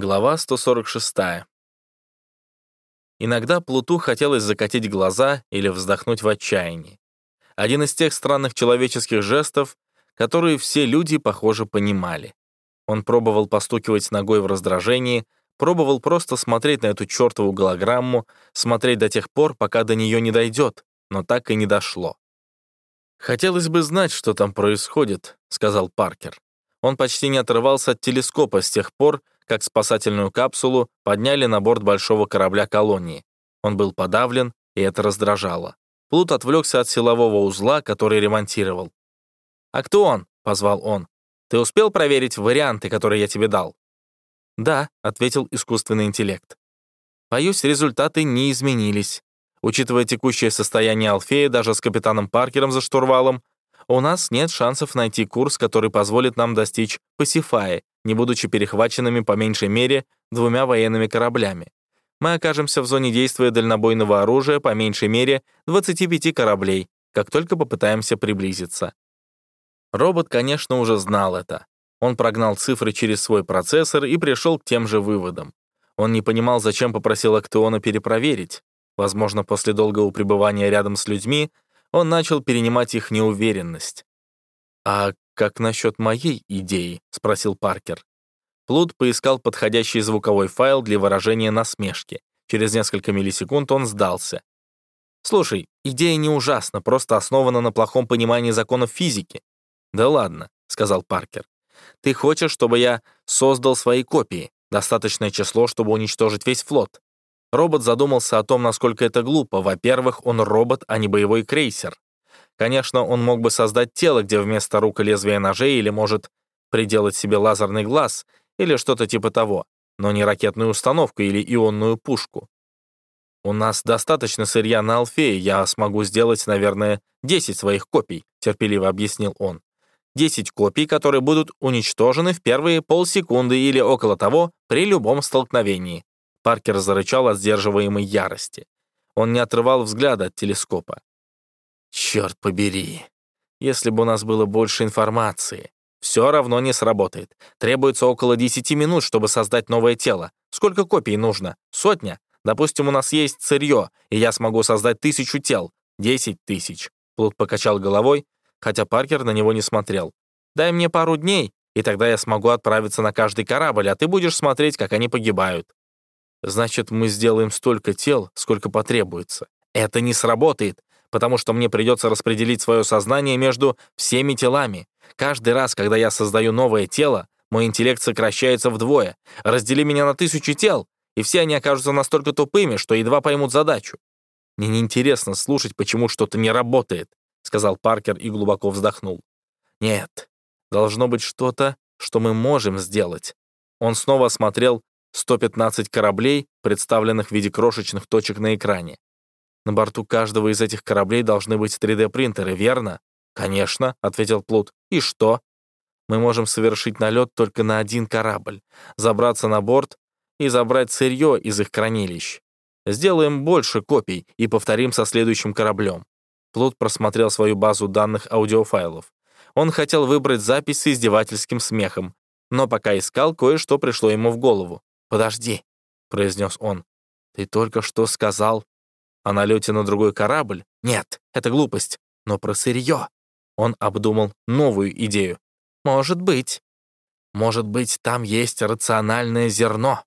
Глава 146. Иногда Плуту хотелось закатить глаза или вздохнуть в отчаянии. Один из тех странных человеческих жестов, которые все люди, похоже, понимали. Он пробовал постукивать ногой в раздражении, пробовал просто смотреть на эту чертову голограмму, смотреть до тех пор, пока до нее не дойдет, но так и не дошло. «Хотелось бы знать, что там происходит», — сказал Паркер. Он почти не отрывался от телескопа с тех пор, как спасательную капсулу подняли на борт большого корабля колонии. Он был подавлен, и это раздражало. Плут отвлекся от силового узла, который ремонтировал. «А кто он?» — позвал он. «Ты успел проверить варианты, которые я тебе дал?» «Да», — ответил искусственный интеллект. «Боюсь, результаты не изменились. Учитывая текущее состояние Алфея, даже с капитаном Паркером за штурвалом, у нас нет шансов найти курс, который позволит нам достичь Пасифаи, не будучи перехваченными по меньшей мере двумя военными кораблями. Мы окажемся в зоне действия дальнобойного оружия по меньшей мере 25 кораблей, как только попытаемся приблизиться. Робот, конечно, уже знал это. Он прогнал цифры через свой процессор и пришел к тем же выводам. Он не понимал, зачем попросил Актеона перепроверить. Возможно, после долгого пребывания рядом с людьми он начал перенимать их неуверенность. «А как насчет моей идеи?» — спросил Паркер. Плут поискал подходящий звуковой файл для выражения насмешки. Через несколько миллисекунд он сдался. «Слушай, идея не ужасна, просто основана на плохом понимании законов физики». «Да ладно», — сказал Паркер. «Ты хочешь, чтобы я создал свои копии? Достаточное число, чтобы уничтожить весь флот. Робот задумался о том, насколько это глупо. Во-первых, он робот, а не боевой крейсер. Конечно, он мог бы создать тело, где вместо рук и лезвия ножей или может приделать себе лазерный глаз или что-то типа того, но не ракетную установку или ионную пушку. «У нас достаточно сырья на Алфее, я смогу сделать, наверное, 10 своих копий», терпеливо объяснил он. 10 копий, которые будут уничтожены в первые полсекунды или около того при любом столкновении. Паркер зарычал от сдерживаемой ярости. Он не отрывал взгляда от телескопа. «Черт побери! Если бы у нас было больше информации. Все равно не сработает. Требуется около 10 минут, чтобы создать новое тело. Сколько копий нужно? Сотня? Допустим, у нас есть сырье, и я смогу создать тысячу тел. Десять тысяч». Плут покачал головой, хотя Паркер на него не смотрел. «Дай мне пару дней, и тогда я смогу отправиться на каждый корабль, а ты будешь смотреть, как они погибают. Значит, мы сделаем столько тел, сколько потребуется. Это не сработает, потому что мне придется распределить свое сознание между всеми телами. Каждый раз, когда я создаю новое тело, мой интеллект сокращается вдвое. Раздели меня на тысячи тел, и все они окажутся настолько тупыми, что едва поймут задачу. Мне неинтересно слушать, почему что-то не работает, сказал Паркер и глубоко вздохнул. Нет, должно быть что-то, что мы можем сделать. Он снова осмотрел 115 кораблей, представленных в виде крошечных точек на экране. На борту каждого из этих кораблей должны быть 3D-принтеры, верно? Конечно, ответил Плут. И что? Мы можем совершить налет только на один корабль, забраться на борт и забрать сырье из их хранилищ. Сделаем больше копий и повторим со следующим кораблем. Плут просмотрел свою базу данных аудиофайлов. Он хотел выбрать запись с издевательским смехом, но пока искал, кое-что пришло ему в голову. «Подожди», — произнес он. «Ты только что сказал о налете на другой корабль? Нет, это глупость. Но про сырье». Он обдумал новую идею. «Может быть. Может быть, там есть рациональное зерно».